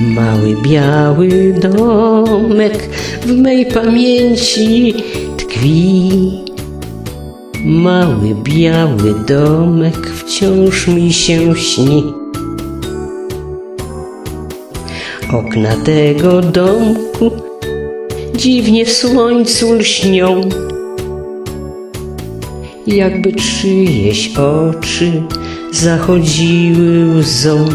Mały biały domek w mej pamięci tkwi. Mały biały domek wciąż mi się śni. Okna tego domku dziwnie w słońcu lśnią, jakby czyjeś oczy zachodziły łzą.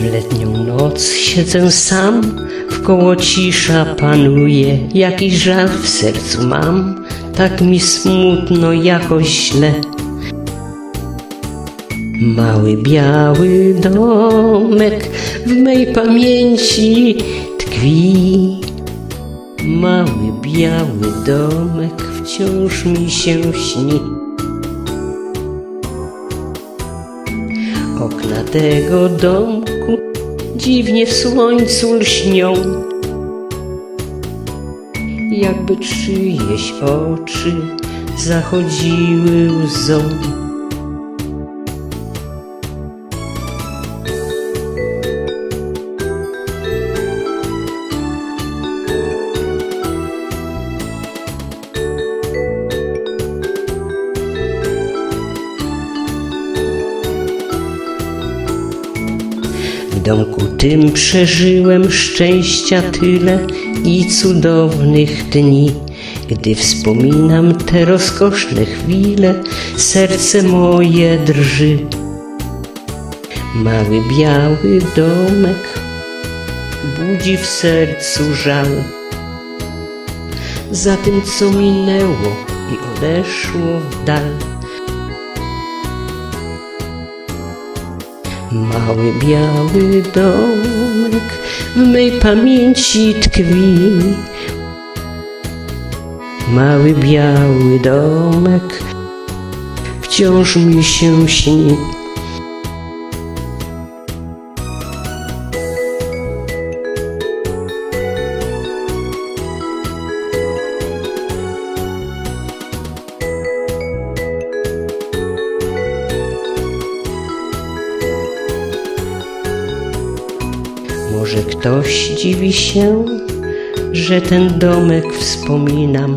W letnią noc siedzę sam, w koło cisza panuje, jakiś żal w sercu mam, tak mi smutno jakoś źle. Mały biały domek w mej pamięci tkwi. Mały biały domek wciąż mi się śni. Okna tego domku dziwnie w słońcu lśnią, jakby czyjeś oczy zachodziły łzą. W domku tym przeżyłem szczęścia tyle i cudownych dni. Gdy wspominam te rozkoszne chwile, serce moje drży. Mały biały domek budzi w sercu żal za tym, co minęło i odeszło w dal. Mały biały domek w mej pamięci tkwi. Mały biały domek wciąż mi się śni. Może ktoś dziwi się, że ten domek wspominam,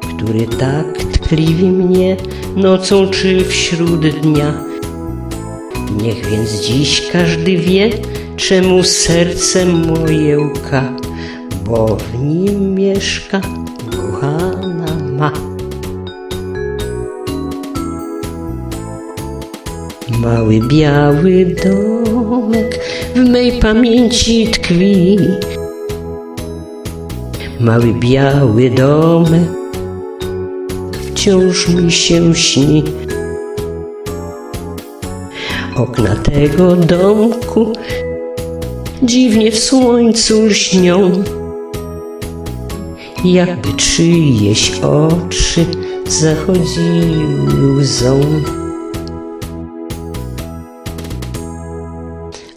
który tak tkliwi mnie nocą czy wśród dnia. Niech więc dziś każdy wie, czemu serce moje łka, bo w nim mieszka kochana ma. Mały biały domek w mej pamięci tkwi. Mały biały domek wciąż mi się śni. Okna tego domku dziwnie w słońcu lśnią, jakby czyjeś oczy zachodziły łzą.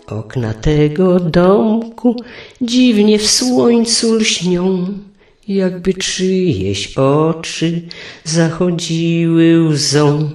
Okna tego domku dziwnie w słońcu lśnią, jakby czyjeś oczy zachodziły łzą.